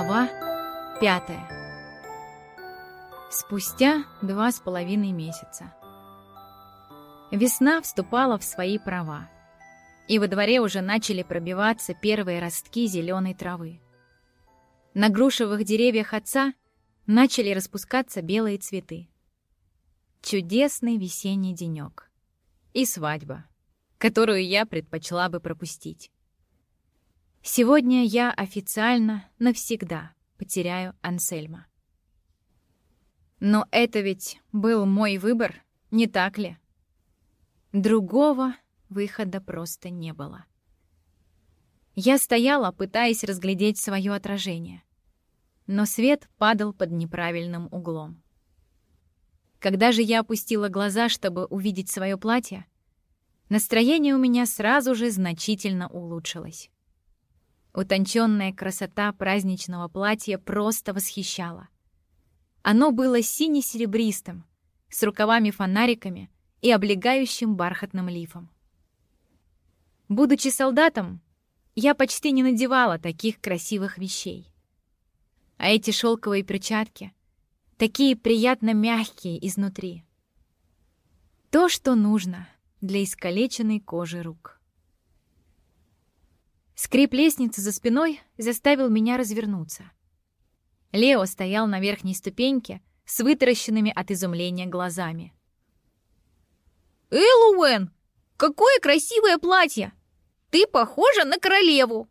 Глава пятая. Спустя два с половиной месяца. Весна вступала в свои права, и во дворе уже начали пробиваться первые ростки зеленой травы. На грушевых деревьях отца начали распускаться белые цветы. Чудесный весенний денек. И свадьба, которую я предпочла бы пропустить. Сегодня я официально навсегда потеряю Ансельма. Но это ведь был мой выбор, не так ли? Другого выхода просто не было. Я стояла, пытаясь разглядеть свое отражение. Но свет падал под неправильным углом. Когда же я опустила глаза, чтобы увидеть свое платье, настроение у меня сразу же значительно улучшилось. Утонченная красота праздничного платья просто восхищала. Оно было сине-серебристым, с рукавами-фонариками и облегающим бархатным лифом. Будучи солдатом, я почти не надевала таких красивых вещей. А эти шелковые перчатки такие приятно мягкие изнутри. То, что нужно для искалеченной кожи рук. Скрип лестницы за спиной заставил меня развернуться. Лео стоял на верхней ступеньке с вытаращенными от изумления глазами. «Эллоуэн, какое красивое платье! Ты похожа на королеву!»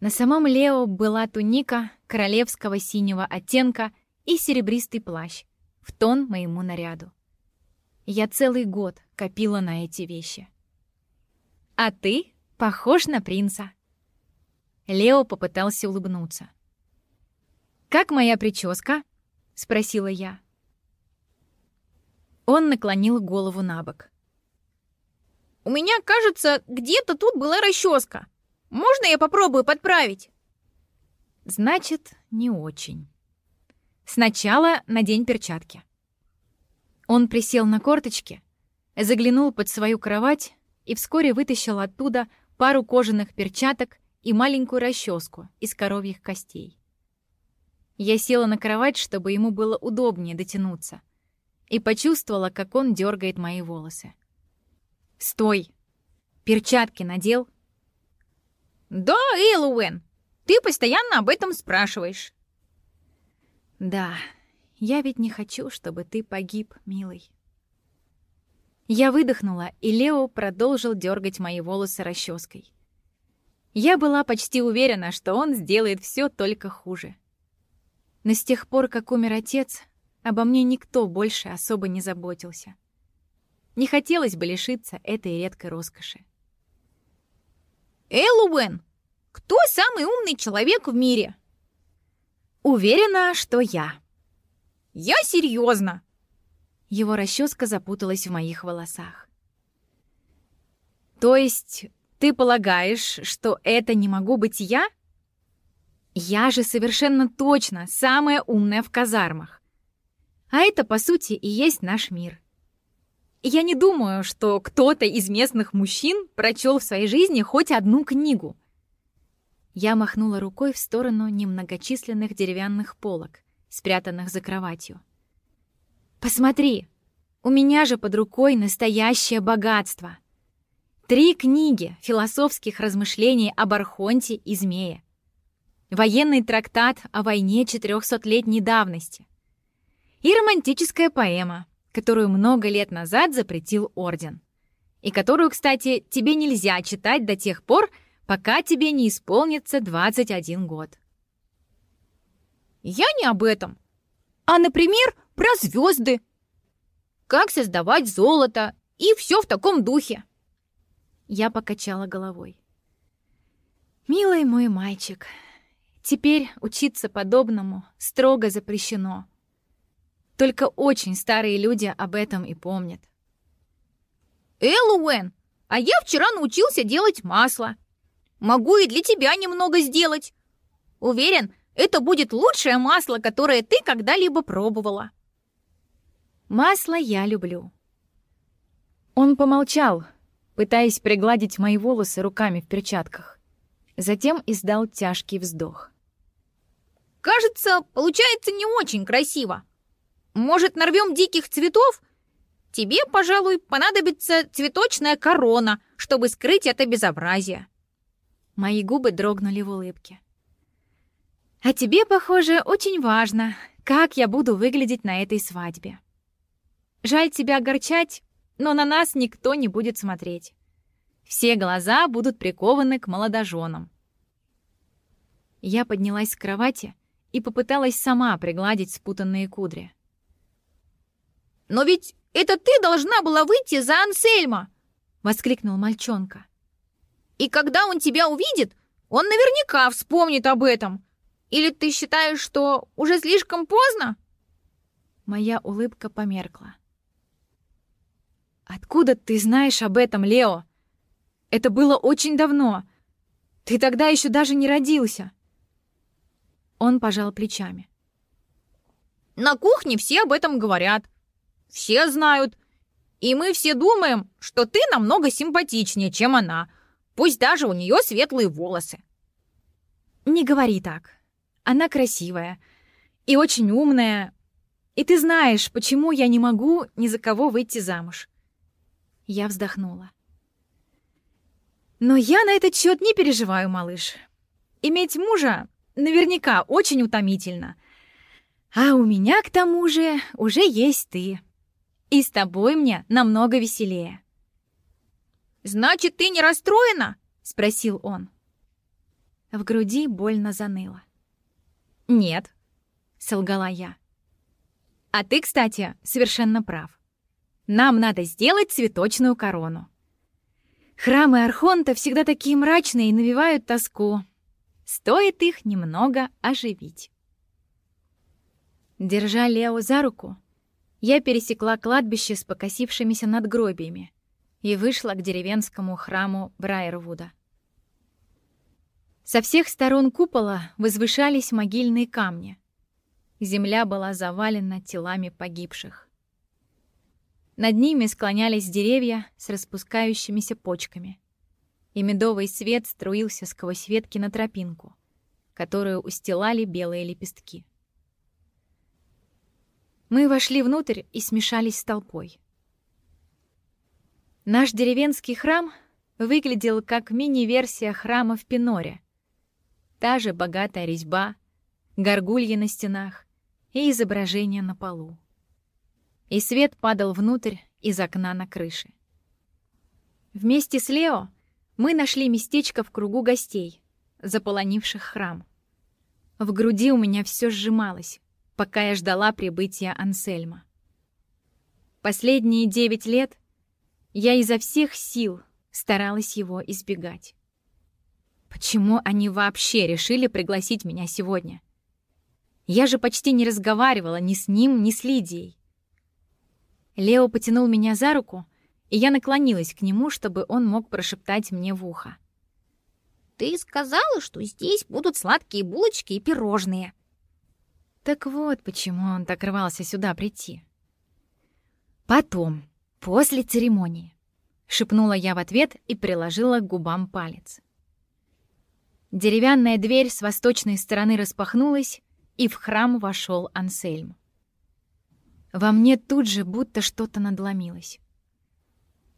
На самом Лео была туника королевского синего оттенка и серебристый плащ, в тон моему наряду. Я целый год копила на эти вещи. «А ты Похож на принца. Лео попытался улыбнуться. «Как моя прическа?» — спросила я. Он наклонил голову на бок. «У меня, кажется, где-то тут была расческа. Можно я попробую подправить?» «Значит, не очень. Сначала надень перчатки». Он присел на корточки, заглянул под свою кровать и вскоре вытащил оттуда пару кожаных перчаток и маленькую расческу из коровьих костей. Я села на кровать, чтобы ему было удобнее дотянуться, и почувствовала, как он дергает мои волосы. «Стой! Перчатки надел?» «Да, Эллоуэн, ты постоянно об этом спрашиваешь». «Да, я ведь не хочу, чтобы ты погиб, милый». Я выдохнула, и Лео продолжил дергать мои волосы расческой. Я была почти уверена, что он сделает все только хуже. Но с тех пор, как умер отец, обо мне никто больше особо не заботился. Не хотелось бы лишиться этой редкой роскоши. «Эллоуэн, кто самый умный человек в мире?» «Уверена, что я». «Я серьезно. Его расческа запуталась в моих волосах. «То есть ты полагаешь, что это не могу быть я?» «Я же совершенно точно самая умная в казармах. А это, по сути, и есть наш мир. Я не думаю, что кто-то из местных мужчин прочел в своей жизни хоть одну книгу. Я махнула рукой в сторону немногочисленных деревянных полок, спрятанных за кроватью. Посмотри, у меня же под рукой настоящее богатство. Три книги философских размышлений об Архонте и Змее. Военный трактат о войне 400-летней давности. И романтическая поэма, которую много лет назад запретил Орден. И которую, кстати, тебе нельзя читать до тех пор, пока тебе не исполнится 21 год. Я не об этом. А, например, про звезды. Как создавать золото и все в таком духе. Я покачала головой. Милый мой мальчик, теперь учиться подобному строго запрещено. Только очень старые люди об этом и помнят. Эллоуэн, а я вчера научился делать масло. Могу и для тебя немного сделать. Уверен, это будет лучшее масло, которое ты когда-либо пробовала. Масло я люблю. Он помолчал, пытаясь пригладить мои волосы руками в перчатках. Затем издал тяжкий вздох. кажется, получается не очень красиво. Может, нарвем диких цветов? Тебе, пожалуй, понадобится цветочная корона, чтобы скрыть это безобразие». Мои губы дрогнули в улыбке. «А тебе, похоже, очень важно, как я буду выглядеть на этой свадьбе. Жаль тебя огорчать, но на нас никто не будет смотреть. Все глаза будут прикованы к молодоженам. Я поднялась с кровати и попыталась сама пригладить спутанные кудри. «Но ведь это ты должна была выйти за Ансельма!» — воскликнул мальчонка. «И когда он тебя увидит, он наверняка вспомнит об этом. Или ты считаешь, что уже слишком поздно?» Моя улыбка померкла. «Откуда ты знаешь об этом, Лео? Это было очень давно. Ты тогда еще даже не родился». Он пожал плечами. «На кухне все об этом говорят. Все знают. И мы все думаем, что ты намного симпатичнее, чем она. Пусть даже у нее светлые волосы». «Не говори так. Она красивая и очень умная. И ты знаешь, почему я не могу ни за кого выйти замуж. Я вздохнула. Но я на этот счет не переживаю, малыш. Иметь мужа наверняка очень утомительно. А у меня, к тому же, уже есть ты. И с тобой мне намного веселее. «Значит, ты не расстроена?» — спросил он. В груди больно заныло. «Нет», — солгала я. «А ты, кстати, совершенно прав. Нам надо сделать цветочную корону. Храмы Архонта всегда такие мрачные и навевают тоску. Стоит их немного оживить. Держа Лео за руку, я пересекла кладбище с покосившимися надгробиями и вышла к деревенскому храму Брайервуда. Со всех сторон купола возвышались могильные камни. Земля была завалена телами погибших. Над ними склонялись деревья с распускающимися почками. И медовый свет струился сквозь ветки на тропинку, которую устилали белые лепестки. Мы вошли внутрь и смешались с толпой. Наш деревенский храм выглядел как мини-версия храма в Пиноре. Та же богатая резьба, горгульи на стенах и изображения на полу и свет падал внутрь из окна на крыше. Вместе с Лео мы нашли местечко в кругу гостей, заполонивших храм. В груди у меня все сжималось, пока я ждала прибытия Ансельма. Последние девять лет я изо всех сил старалась его избегать. Почему они вообще решили пригласить меня сегодня? Я же почти не разговаривала ни с ним, ни с Лидией. Лео потянул меня за руку, и я наклонилась к нему, чтобы он мог прошептать мне в ухо. «Ты сказала, что здесь будут сладкие булочки и пирожные». Так вот, почему он так рвался сюда прийти. «Потом, после церемонии», — шепнула я в ответ и приложила к губам палец. Деревянная дверь с восточной стороны распахнулась, и в храм вошел Ансельм. Во мне тут же будто что-то надломилось.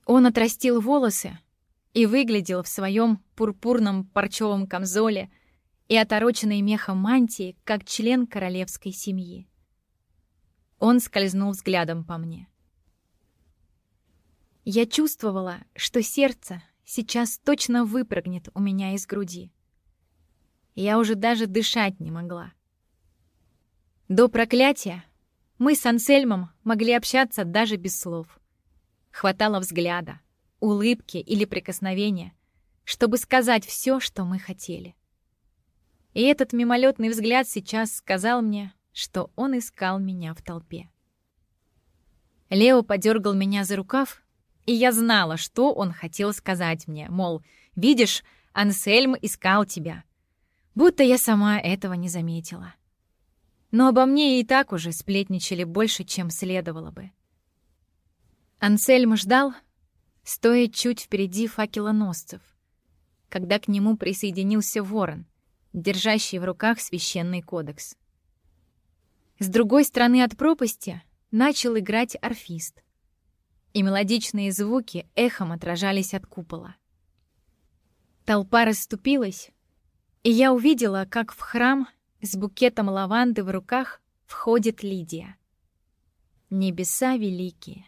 Он отрастил волосы и выглядел в своем пурпурном парчевом камзоле и отороченной мехом мантии, как член королевской семьи. Он скользнул взглядом по мне. Я чувствовала, что сердце сейчас точно выпрыгнет у меня из груди. Я уже даже дышать не могла. До проклятия мы с Ансельмом могли общаться даже без слов. Хватало взгляда, улыбки или прикосновения, чтобы сказать все, что мы хотели. И этот мимолетный взгляд сейчас сказал мне, что он искал меня в толпе. Лео подергал меня за рукав, и я знала, что он хотел сказать мне, мол, видишь, Ансельм искал тебя. Будто я сама этого не заметила но обо мне и так уже сплетничали больше, чем следовало бы. Ансельм ждал, стоя чуть впереди факелоносцев, когда к нему присоединился ворон, держащий в руках священный кодекс. С другой стороны от пропасти начал играть орфист, и мелодичные звуки эхом отражались от купола. Толпа расступилась, и я увидела, как в храм с букетом лаванды в руках входит Лидия. Небеса великие.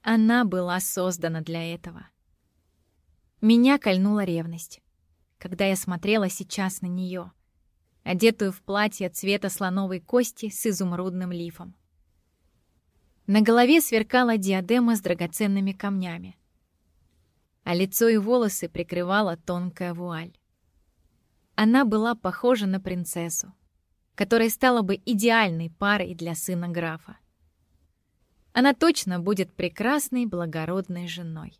Она была создана для этого. Меня кольнула ревность, когда я смотрела сейчас на нее, одетую в платье цвета слоновой кости с изумрудным лифом. На голове сверкала диадема с драгоценными камнями, а лицо и волосы прикрывала тонкая вуаль. Она была похожа на принцессу, которая стала бы идеальной парой для сына графа. Она точно будет прекрасной, благородной женой.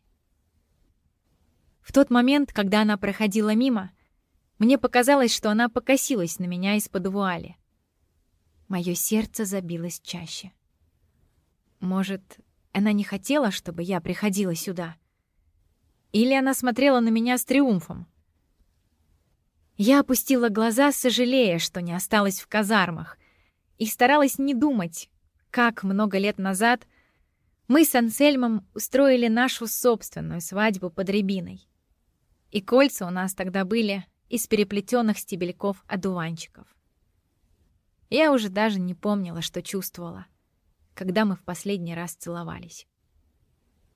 В тот момент, когда она проходила мимо, мне показалось, что она покосилась на меня из-под вуали. Мое сердце забилось чаще. Может, она не хотела, чтобы я приходила сюда? Или она смотрела на меня с триумфом? Я опустила глаза, сожалея, что не осталась в казармах, и старалась не думать, как много лет назад мы с Ансельмом устроили нашу собственную свадьбу под рябиной. И кольца у нас тогда были из переплетенных стебельков одуванчиков. Я уже даже не помнила, что чувствовала, когда мы в последний раз целовались.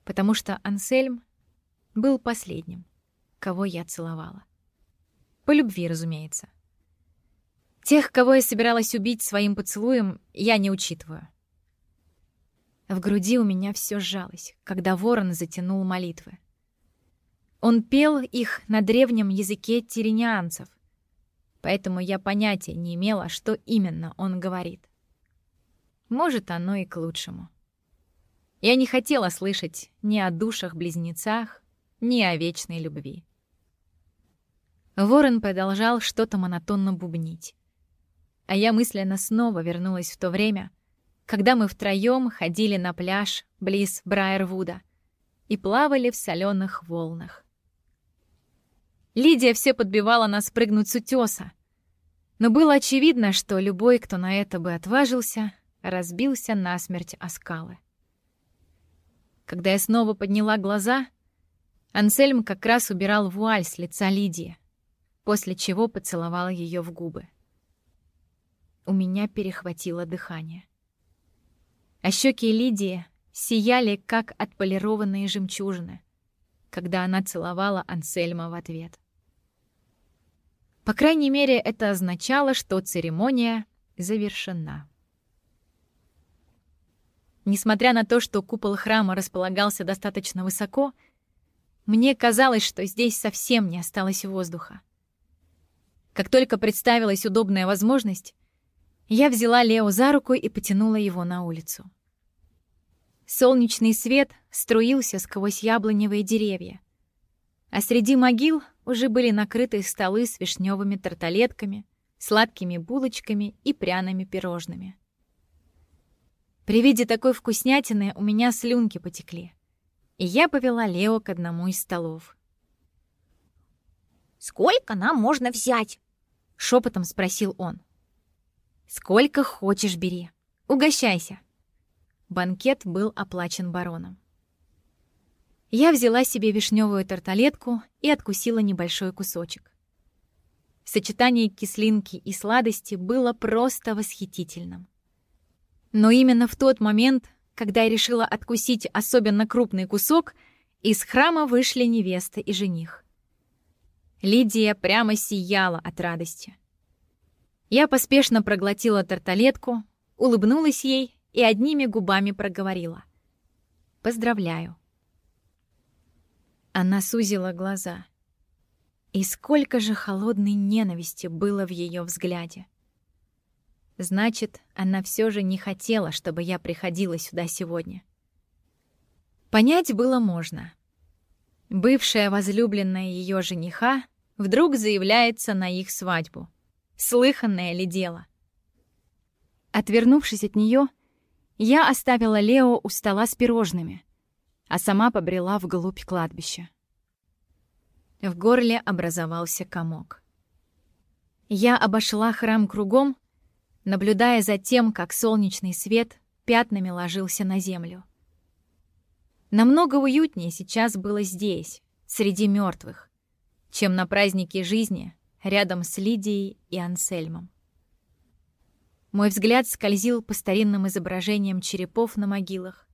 Потому что Ансельм был последним, кого я целовала. По любви, разумеется. Тех, кого я собиралась убить своим поцелуем, я не учитываю. В груди у меня все сжалось, когда ворон затянул молитвы. Он пел их на древнем языке тиринианцев, поэтому я понятия не имела, что именно он говорит. Может, оно и к лучшему. Я не хотела слышать ни о душах-близнецах, ни о вечной любви. Ворон продолжал что-то монотонно бубнить. А я мысленно снова вернулась в то время, когда мы втроем ходили на пляж близ Брайервуда и плавали в соленых волнах. Лидия все подбивала нас прыгнуть с утеса, но было очевидно, что любой, кто на это бы отважился, разбился насмерть о скалы. Когда я снова подняла глаза, Ансельм как раз убирал вуаль с лица Лидии после чего поцеловал ее в губы. У меня перехватило дыхание. А щеки Лидии сияли, как отполированные жемчужины, когда она целовала Ансельма в ответ. По крайней мере, это означало, что церемония завершена. Несмотря на то, что купол храма располагался достаточно высоко, мне казалось, что здесь совсем не осталось воздуха. Как только представилась удобная возможность, я взяла Лео за руку и потянула его на улицу. Солнечный свет струился сквозь яблоневые деревья, а среди могил уже были накрыты столы с вишневыми тарталетками, сладкими булочками и пряными пирожными. При виде такой вкуснятины у меня слюнки потекли, и я повела Лео к одному из столов. «Сколько нам можно взять?» Шепотом спросил он. «Сколько хочешь бери. Угощайся». Банкет был оплачен бароном. Я взяла себе вишневую тарталетку и откусила небольшой кусочек. Сочетание кислинки и сладости было просто восхитительным. Но именно в тот момент, когда я решила откусить особенно крупный кусок, из храма вышли невеста и жених. Лидия прямо сияла от радости. Я поспешно проглотила тарталетку, улыбнулась ей и одними губами проговорила. «Поздравляю». Она сузила глаза. И сколько же холодной ненависти было в ее взгляде. Значит, она все же не хотела, чтобы я приходила сюда сегодня. Понять было можно. Бывшая возлюбленная ее жениха вдруг заявляется на их свадьбу. Слыханное ли дело? Отвернувшись от нее, я оставила Лео у стола с пирожными, а сама побрела вглубь кладбища. В горле образовался комок. Я обошла храм кругом, наблюдая за тем, как солнечный свет пятнами ложился на землю. Намного уютнее сейчас было здесь, среди мертвых, чем на празднике жизни рядом с Лидией и Ансельмом. Мой взгляд скользил по старинным изображениям черепов на могилах.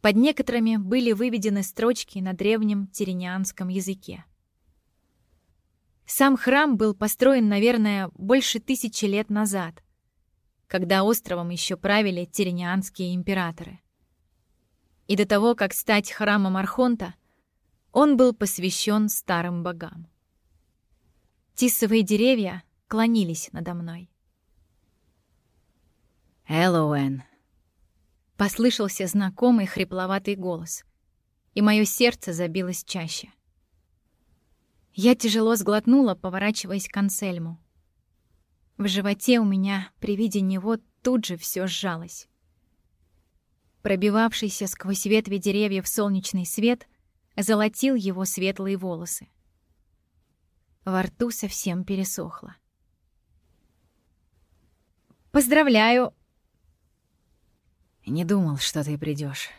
Под некоторыми были выведены строчки на древнем тиринианском языке. Сам храм был построен, наверное, больше тысячи лет назад, когда островом еще правили тиринианские императоры. И до того, как стать храмом Архонта, он был посвящен старым богам. Тисовые деревья клонились надо мной. «Эллоуэн!» Послышался знакомый хрипловатый голос, и мое сердце забилось чаще. Я тяжело сглотнула, поворачиваясь к Ансельму. В животе у меня при виде него тут же все сжалось. Пробивавшийся сквозь ветви деревьев солнечный свет золотил его светлые волосы. Во рту совсем пересохло. «Поздравляю!» Не думал, что ты придешь,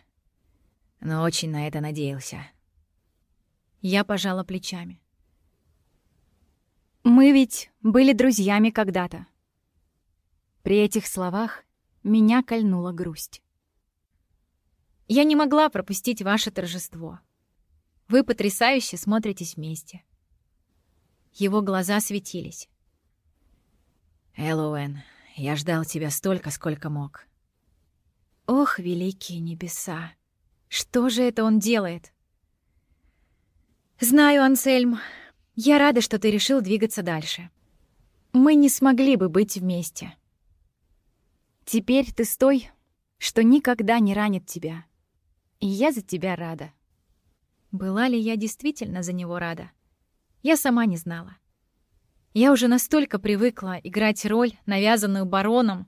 но очень на это надеялся. Я пожала плечами. Мы ведь были друзьями когда-то. При этих словах меня кольнула грусть. Я не могла пропустить ваше торжество. Вы потрясающе смотритесь вместе. Его глаза светились. Эллоуэн, я ждал тебя столько, сколько мог. Ох, великие небеса! Что же это он делает? Знаю, Ансельм, я рада, что ты решил двигаться дальше. Мы не смогли бы быть вместе. Теперь ты стой, что никогда не ранит тебя. И я за тебя рада. Была ли я действительно за него рада? Я сама не знала. Я уже настолько привыкла играть роль, навязанную бароном,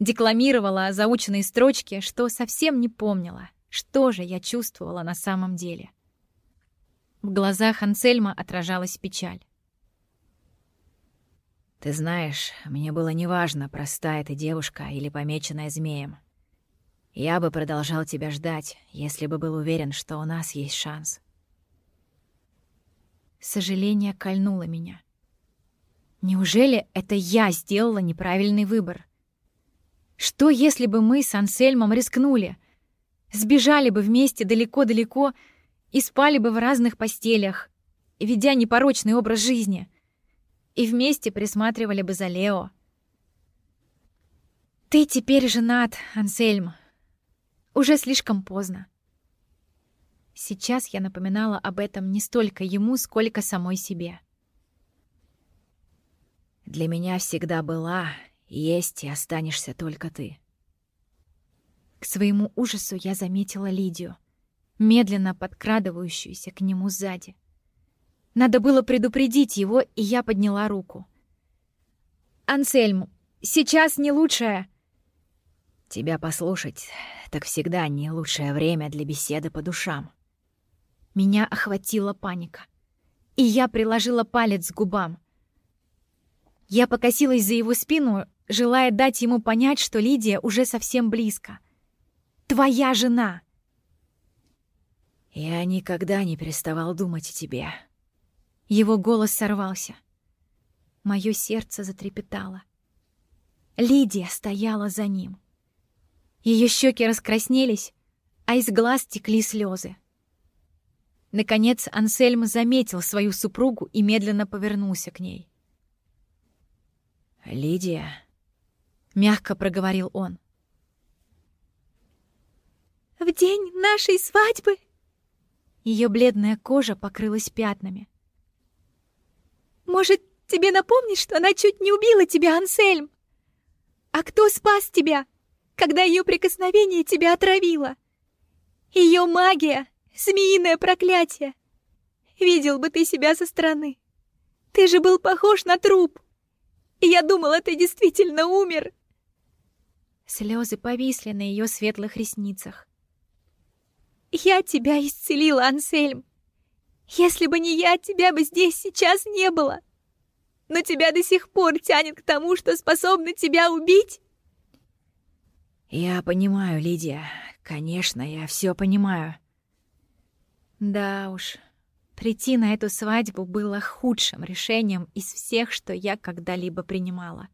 декламировала заученные строчки, что совсем не помнила, что же я чувствовала на самом деле. В глазах Ансельма отражалась печаль. «Ты знаешь, мне было неважно, простая ты девушка или помеченная змеем. Я бы продолжал тебя ждать, если бы был уверен, что у нас есть шанс». Сожаление кольнуло меня. Неужели это я сделала неправильный выбор? Что, если бы мы с Ансельмом рискнули? Сбежали бы вместе далеко-далеко и спали бы в разных постелях, ведя непорочный образ жизни, и вместе присматривали бы за Лео. Ты теперь женат, Ансельм. Уже слишком поздно. Сейчас я напоминала об этом не столько ему, сколько самой себе. Для меня всегда была есть и останешься только ты. К своему ужасу я заметила Лидию, медленно подкрадывающуюся к нему сзади. Надо было предупредить его, и я подняла руку. «Ансельм, сейчас не лучшее...» «Тебя послушать, так всегда не лучшее время для беседы по душам». Меня охватила паника, и я приложила палец к губам. Я покосилась за его спину, желая дать ему понять, что Лидия уже совсем близко. «Твоя жена!» «Я никогда не переставал думать о тебе». Его голос сорвался. Мое сердце затрепетало. Лидия стояла за ним. Ее щеки раскраснелись, а из глаз текли слезы. Наконец Ансельм заметил свою супругу и медленно повернулся к ней. «Лидия», — мягко проговорил он. «В день нашей свадьбы...» Ее бледная кожа покрылась пятнами. «Может, тебе напомнить, что она чуть не убила тебя, Ансельм? А кто спас тебя, когда ее прикосновение тебя отравило? Ее магия, змеиное проклятие. Видел бы ты себя со стороны. Ты же был похож на труп. И я думала, ты действительно умер. Слезы повисли на ее светлых ресницах. Я тебя исцелила, Ансельм. Если бы не я, тебя бы здесь сейчас не было. но тебя до сих пор тянет к тому, что способна тебя убить? Я понимаю, Лидия. Конечно, я все понимаю. Да уж, прийти на эту свадьбу было худшим решением из всех, что я когда-либо принимала.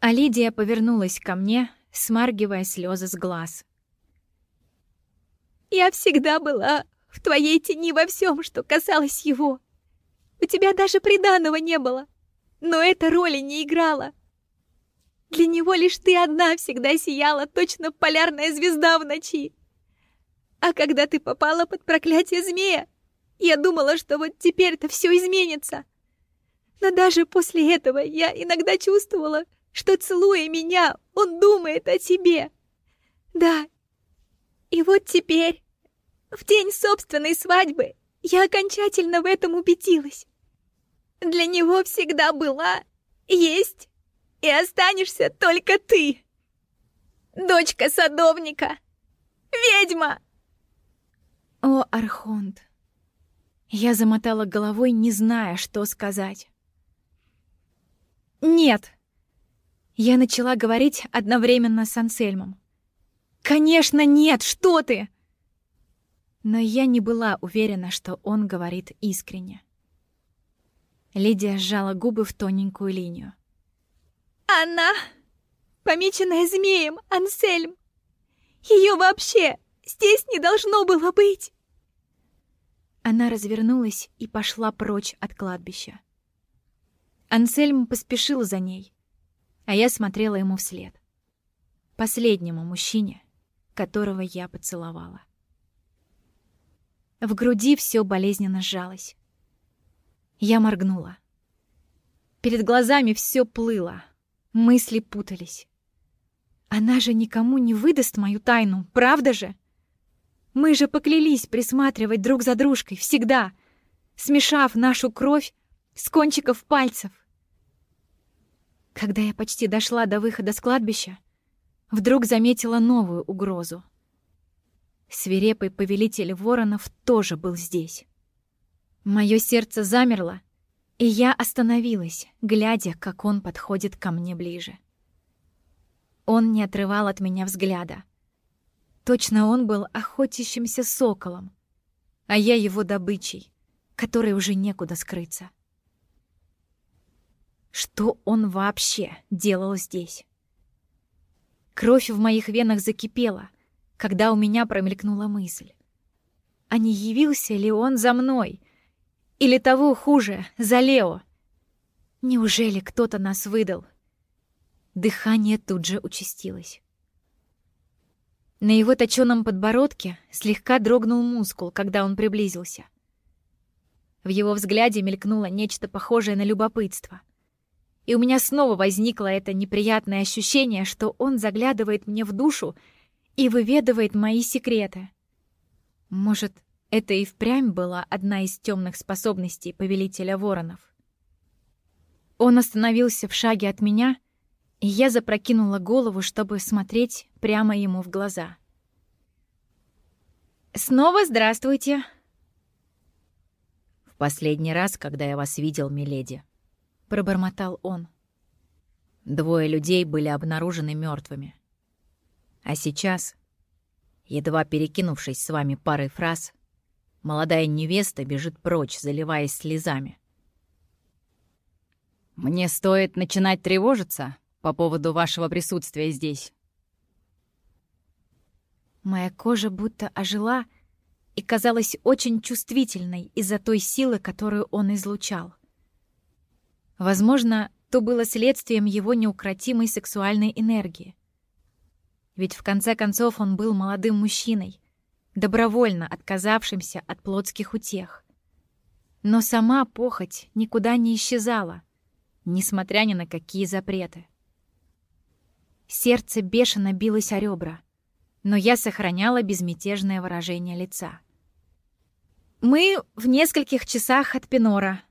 А Лидия повернулась ко мне, смаргивая слезы с глаз. «Я всегда была в твоей тени во всем, что касалось его. У тебя даже приданого не было, но эта роли не играла. Для него лишь ты одна всегда сияла, точно полярная звезда в ночи. А когда ты попала под проклятие змея, я думала, что вот теперь-то все изменится. Но даже после этого я иногда чувствовала, что, целуя меня, он думает о тебе. Да, и вот теперь, в день собственной свадьбы, я окончательно в этом убедилась. Для него всегда была, есть и останешься только ты. Дочка садовника, ведьма. О, Архонт! Я замотала головой, не зная, что сказать. «Нет!» Я начала говорить одновременно с Ансельмом. «Конечно нет! Что ты?» Но я не была уверена, что он говорит искренне. Лидия сжала губы в тоненькую линию. «Она, помеченная змеем, Ансельм! Ее вообще здесь не должно было быть!» Она развернулась и пошла прочь от кладбища. Ансельм поспешил за ней, а я смотрела ему вслед. Последнему мужчине, которого я поцеловала. В груди все болезненно сжалось. Я моргнула. Перед глазами все плыло, мысли путались. Она же никому не выдаст мою тайну, правда же? Мы же поклялись присматривать друг за дружкой всегда, смешав нашу кровь с кончиков пальцев. Когда я почти дошла до выхода с кладбища, вдруг заметила новую угрозу. Свирепый повелитель воронов тоже был здесь. Мое сердце замерло, и я остановилась, глядя, как он подходит ко мне ближе. Он не отрывал от меня взгляда. Точно он был охотящимся соколом, а я его добычей, которой уже некуда скрыться. Что он вообще делал здесь? Кровь в моих венах закипела, когда у меня промелькнула мысль. А не явился ли он за мной — или того хуже, за Лео. Неужели кто-то нас выдал? Дыхание тут же участилось. На его точёном подбородке слегка дрогнул мускул, когда он приблизился. В его взгляде мелькнуло нечто похожее на любопытство. И у меня снова возникло это неприятное ощущение, что он заглядывает мне в душу и выведывает мои секреты. Может, это и впрямь была одна из темных способностей повелителя воронов. Он остановился в шаге от меня, и я запрокинула голову, чтобы смотреть прямо ему в глаза. «Снова здравствуйте!» «В последний раз, когда я вас видел, миледи», — пробормотал он. Двое людей были обнаружены мертвыми. А сейчас, едва перекинувшись с вами парой фраз, Молодая невеста бежит прочь, заливаясь слезами. «Мне стоит начинать тревожиться по поводу вашего присутствия здесь?» Моя кожа будто ожила и казалась очень чувствительной из-за той силы, которую он излучал. Возможно, то было следствием его неукротимой сексуальной энергии. Ведь в конце концов он был молодым мужчиной, добровольно отказавшимся от плотских утех. Но сама похоть никуда не исчезала, несмотря ни на какие запреты. Сердце бешено билось о ребра, но я сохраняла безмятежное выражение лица. «Мы в нескольких часах от Пинора.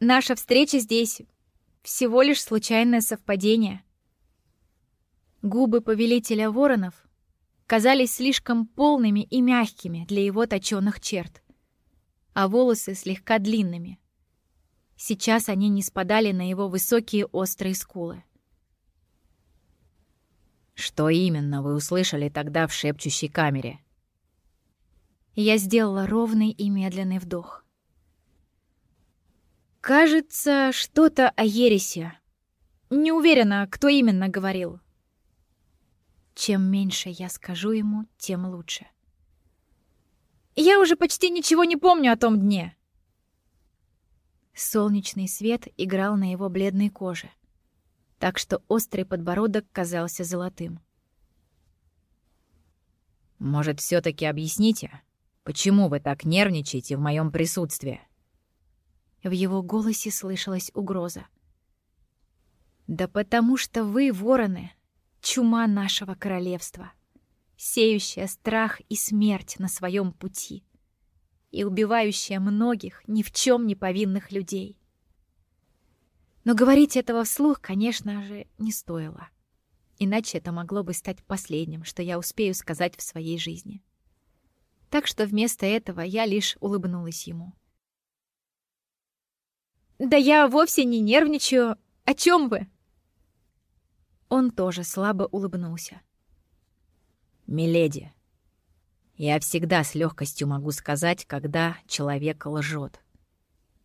Наша встреча здесь — всего лишь случайное совпадение». Губы повелителя воронов казались слишком полными и мягкими для его точёных черт, а волосы слегка длинными. Сейчас они не спадали на его высокие острые скулы. «Что именно вы услышали тогда в шепчущей камере?» Я сделала ровный и медленный вдох. Кажется, что-то о ересе. Не уверена, кто именно говорил. Чем меньше я скажу ему, тем лучше. Я уже почти ничего не помню о том дне. Солнечный свет играл на его бледной коже, так что острый подбородок казался золотым. «Может, все таки объясните, почему вы так нервничаете в моем присутствии?» В его голосе слышалась угроза. «Да потому что вы, вороны, чума нашего королевства, сеющая страх и смерть на своем пути и убивающая многих ни в чем не повинных людей. Но говорить этого вслух, конечно же, не стоило. Иначе это могло бы стать последним, что я успею сказать в своей жизни. Так что вместо этого я лишь улыбнулась ему. «Да я вовсе не нервничаю. О чем вы?» Он тоже слабо улыбнулся. «Миледи, я всегда с легкостью могу сказать, когда человек лжет.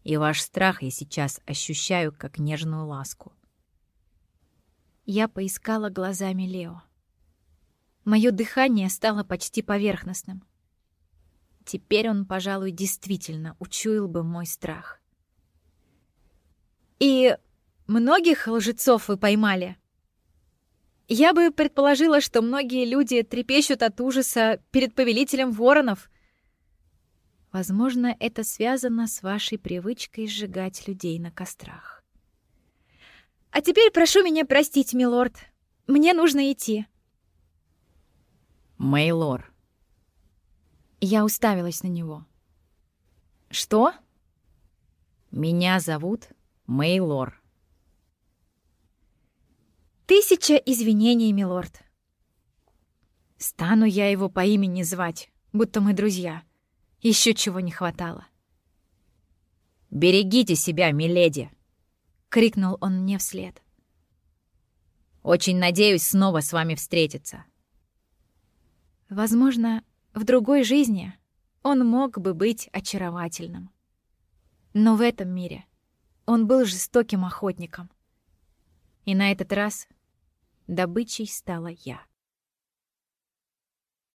И ваш страх я сейчас ощущаю как нежную ласку». Я поискала глазами Лео. Мое дыхание стало почти поверхностным. Теперь он, пожалуй, действительно учуял бы мой страх. «И многих лжецов вы поймали?» Я бы предположила, что многие люди трепещут от ужаса перед повелителем воронов. Возможно, это связано с вашей привычкой сжигать людей на кострах. А теперь прошу меня простить, милорд. Мне нужно идти. Мейлор. Я уставилась на него. Что? Меня зовут Мейлор. Тысяча извинений, милорд. Стану я его по имени звать, будто мы друзья. Еще чего не хватало. «Берегите себя, миледи!» — крикнул он мне вслед. «Очень надеюсь снова с вами встретиться». Возможно, в другой жизни он мог бы быть очаровательным. Но в этом мире он был жестоким охотником. И на этот раз Добычей стала я.